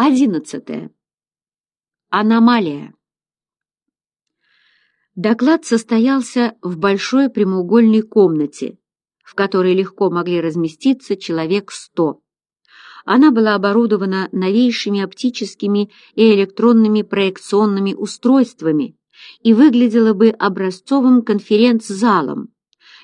Одиннадцатое. Аномалия. Доклад состоялся в большой прямоугольной комнате, в которой легко могли разместиться человек сто. Она была оборудована новейшими оптическими и электронными проекционными устройствами и выглядела бы образцовым конференц-залом,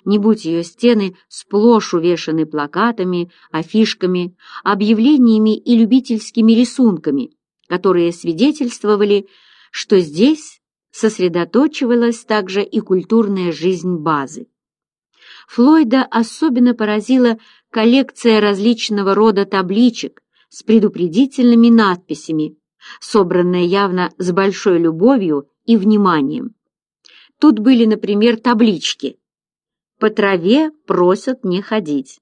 не будь ее стены сплошь увешаны плакатами, афишками, объявлениями и любительскими рисунками, которые свидетельствовали, что здесь сосредоточивалась также и культурная жизнь базы. Флойда особенно поразила коллекция различного рода табличек с предупредительными надписями, собранная явно с большой любовью и вниманием. Тут были, например, таблички по траве просят не ходить.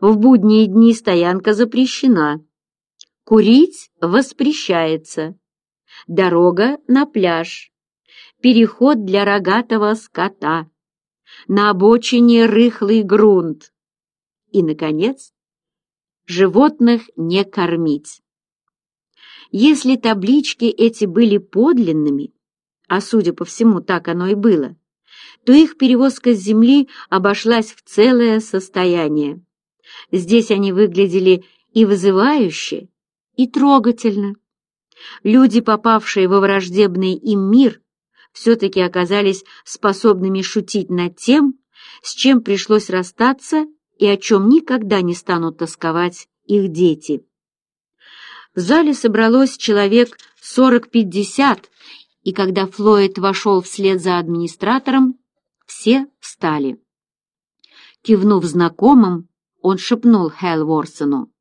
В будние дни стоянка запрещена. Курить воспрещается. Дорога на пляж. Переход для рогатого скота. На обочине рыхлый грунт. И, наконец, животных не кормить. Если таблички эти были подлинными, а, судя по всему, так оно и было, то их перевозка с земли обошлась в целое состояние. Здесь они выглядели и вызывающе, и трогательно. Люди, попавшие во враждебный им мир, все-таки оказались способными шутить над тем, с чем пришлось расстаться и о чем никогда не станут тосковать их дети. В зале собралось человек 40-50, и когда Флойд вошел вслед за администратором, все встали. Кивнув знакомым, он шепнул Хэл Ворсону.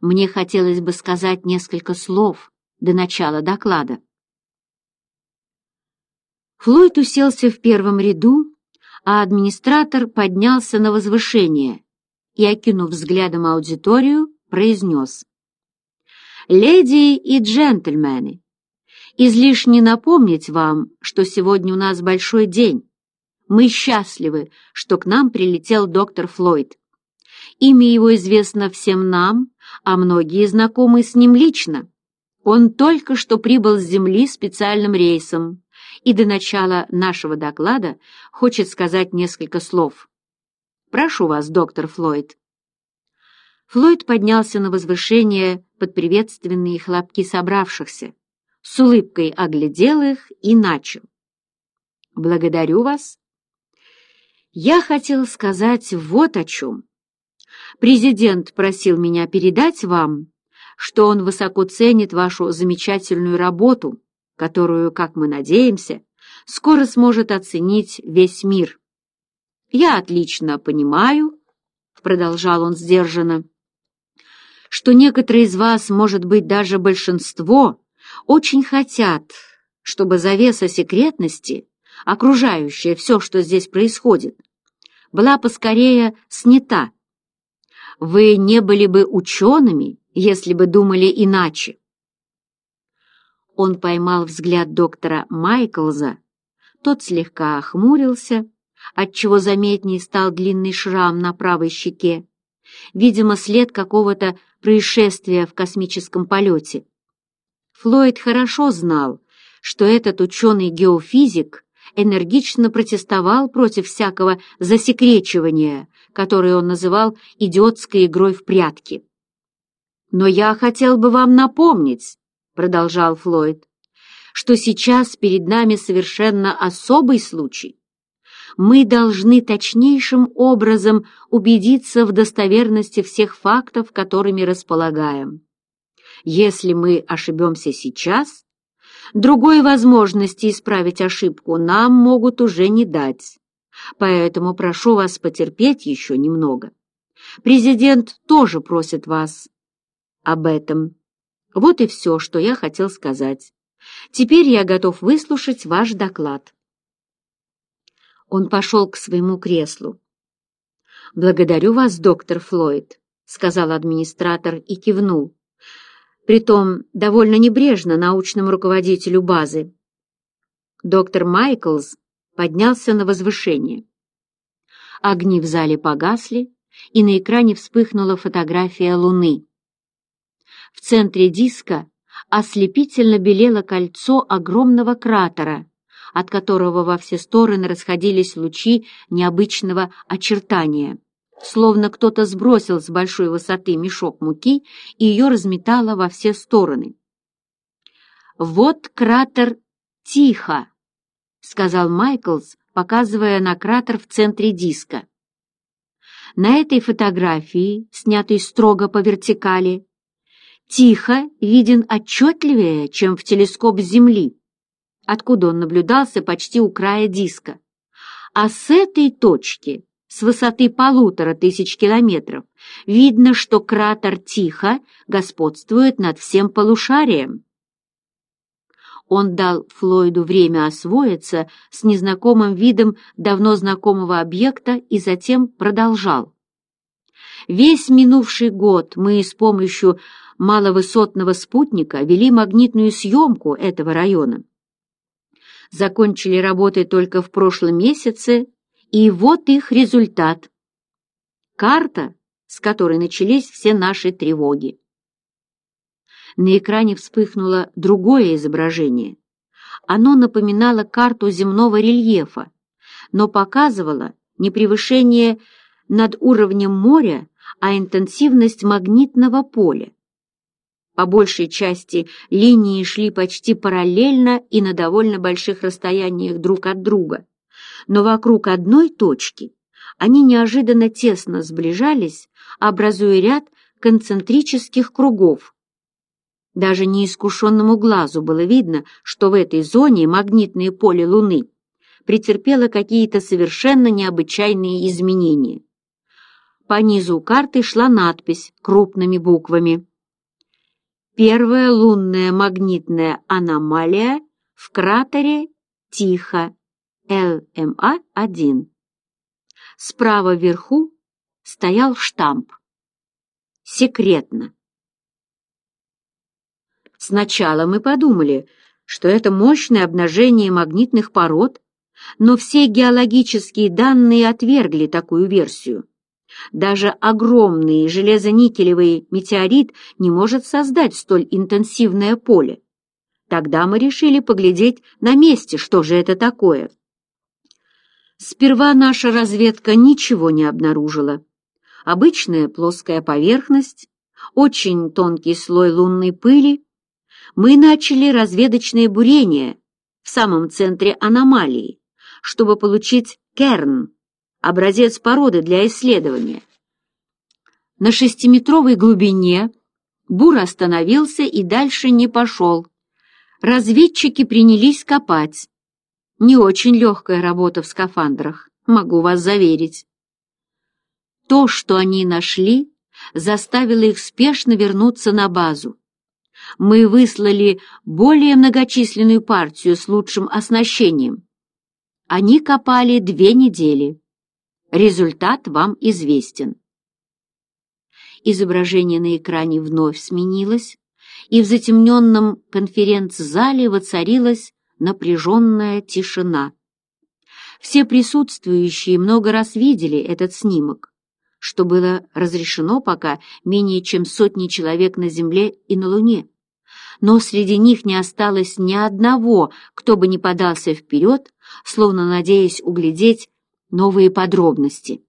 «Мне хотелось бы сказать несколько слов до начала доклада». Флойд уселся в первом ряду, а администратор поднялся на возвышение и, окинув взглядом аудиторию, произнес. «Леди и джентльмены, излишне напомнить вам, что сегодня у нас большой день. Мы счастливы, что к нам прилетел доктор Флойд. Имя его известно всем нам, а многие знакомы с ним лично. Он только что прибыл с Земли специальным рейсом и до начала нашего доклада хочет сказать несколько слов. Прошу вас, доктор Флойд. Флойд поднялся на возвышение под приветственные хлопки собравшихся, с улыбкой оглядел их и начал. «Благодарю вас я хотел сказать вот о чем. Президент просил меня передать вам, что он высоко ценит вашу замечательную работу, которую, как мы надеемся, скоро сможет оценить весь мир. Я отлично понимаю, — продолжал он сдержанно, — что некоторые из вас, может быть, даже большинство, очень хотят, чтобы завеса секретности, окружающая все, что здесь происходит, была поскорее снята. Вы не были бы учеными, если бы думали иначе. Он поймал взгляд доктора Майклза. Тот слегка охмурился, отчего заметней стал длинный шрам на правой щеке. Видимо, след какого-то происшествия в космическом полете. Флойд хорошо знал, что этот ученый-геофизик энергично протестовал против всякого засекречивания, которое он называл идиотской игрой в прятки. «Но я хотел бы вам напомнить», — продолжал Флойд, «что сейчас перед нами совершенно особый случай. Мы должны точнейшим образом убедиться в достоверности всех фактов, которыми располагаем. Если мы ошибемся сейчас, Другой возможности исправить ошибку нам могут уже не дать. Поэтому прошу вас потерпеть еще немного. Президент тоже просит вас об этом. Вот и все, что я хотел сказать. Теперь я готов выслушать ваш доклад. Он пошел к своему креслу. «Благодарю вас, доктор Флойд», — сказал администратор и кивнул притом довольно небрежно научному руководителю базы. Доктор Майклс поднялся на возвышение. Огни в зале погасли, и на экране вспыхнула фотография Луны. В центре диска ослепительно белело кольцо огромного кратера, от которого во все стороны расходились лучи необычного очертания. Словно кто-то сбросил с большой высоты мешок муки, и ее разметало во все стороны. «Вот кратер Тихо», — сказал Майклс, показывая на кратер в центре диска. На этой фотографии, снятой строго по вертикали, Тихо виден отчетливее, чем в телескоп Земли, откуда он наблюдался почти у края диска. А с этой точки с высоты полутора тысяч километров, видно, что кратер Тихо господствует над всем полушарием. Он дал Флойду время освоиться с незнакомым видом давно знакомого объекта и затем продолжал. Весь минувший год мы с помощью маловысотного спутника вели магнитную съемку этого района закончили работы только в прошлом месяце и вот их результат. Карта, с которой начались все наши тревоги. На экране вспыхнуло другое изображение. Оно напоминало карту земного рельефа, но показывало не превышение над уровнем моря, а интенсивность магнитного поля. По большей части линии шли почти параллельно и на довольно больших расстояниях друг от друга но вокруг одной точки они неожиданно тесно сближались, образуя ряд концентрических кругов. Даже неискушенному глазу было видно, что в этой зоне магнитное поле Луны претерпело какие-то совершенно необычайные изменения. По низу карты шла надпись крупными буквами. Первая лунная магнитная аномалия в кратере Тихо. LMA1. Справа вверху стоял штамп. Секретно. Сначала мы подумали, что это мощное обнажение магнитных пород, но все геологические данные отвергли такую версию. Даже огромный железоникелевый метеорит не может создать столь интенсивное поле. Тогда мы решили поглядеть на месте, что же это такое. Сперва наша разведка ничего не обнаружила. Обычная плоская поверхность, очень тонкий слой лунной пыли. Мы начали разведочные бурения в самом центре аномалии, чтобы получить керн, образец породы для исследования. На шестиметровой глубине бур остановился и дальше не пошел. Разведчики принялись копать. Не очень легкая работа в скафандрах, могу вас заверить. То, что они нашли, заставило их спешно вернуться на базу. Мы выслали более многочисленную партию с лучшим оснащением. Они копали две недели. Результат вам известен. Изображение на экране вновь сменилось, и в затемненном конференц-зале воцарилась напряженная тишина. Все присутствующие много раз видели этот снимок, что было разрешено пока менее чем сотни человек на Земле и на Луне. Но среди них не осталось ни одного, кто бы не подался вперед, словно надеясь углядеть новые подробности.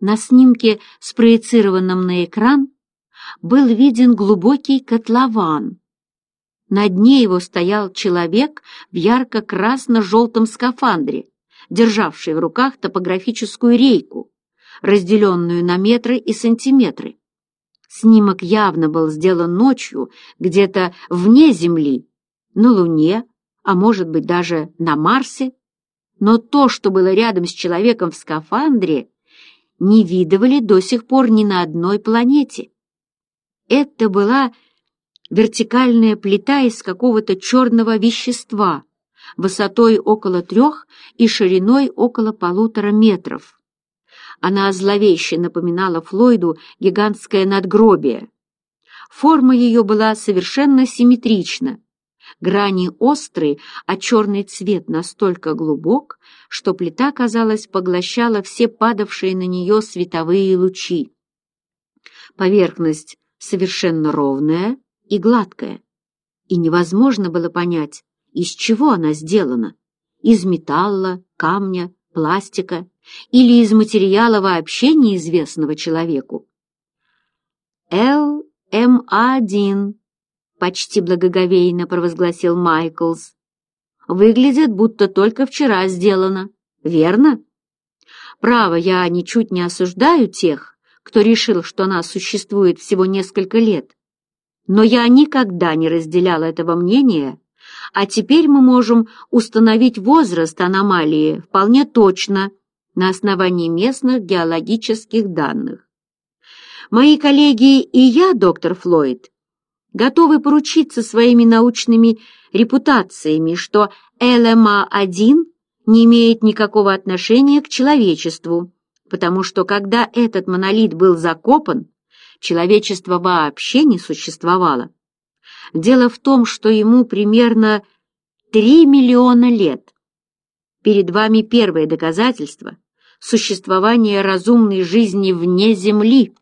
На снимке, спроецированном на экран, был виден глубокий котлован, на дне его стоял человек в ярко-красно-желтом скафандре, державший в руках топографическую рейку, разделенную на метры и сантиметры. Снимок явно был сделан ночью, где-то вне Земли, на Луне, а может быть даже на Марсе. Но то, что было рядом с человеком в скафандре, не видывали до сих пор ни на одной планете. Это была вертикальная плита из какого-то черного вещества, высотой около трех и шириной около полутора метров. Она зловеще напоминала Флойду гигантское надгробие. Форма ее была совершенно симметрична. Грани острые, а черный цвет настолько глубок, что плита, казалось, поглощала все падавшие на нее световые лучи. Поверхность совершенно ровная, и гладкая, и невозможно было понять, из чего она сделана – из металла, камня, пластика или из материала вообще неизвестного человеку. «ЛМ-1», эм — почти благоговейно провозгласил Майклс. «Выглядит, будто только вчера сделано, верно?» «Право, я ничуть не осуждаю тех, кто решил, что она существует всего несколько лет, но я никогда не разделял этого мнения, а теперь мы можем установить возраст аномалии вполне точно на основании местных геологических данных. Мои коллеги и я, доктор Флойд, готовы поручиться своими научными репутациями, что ЛМА-1 эм не имеет никакого отношения к человечеству, потому что когда этот монолит был закопан, человечество вообще не существовало. Дело в том, что ему примерно 3 миллиона лет. Перед вами первое доказательство существования разумной жизни вне Земли.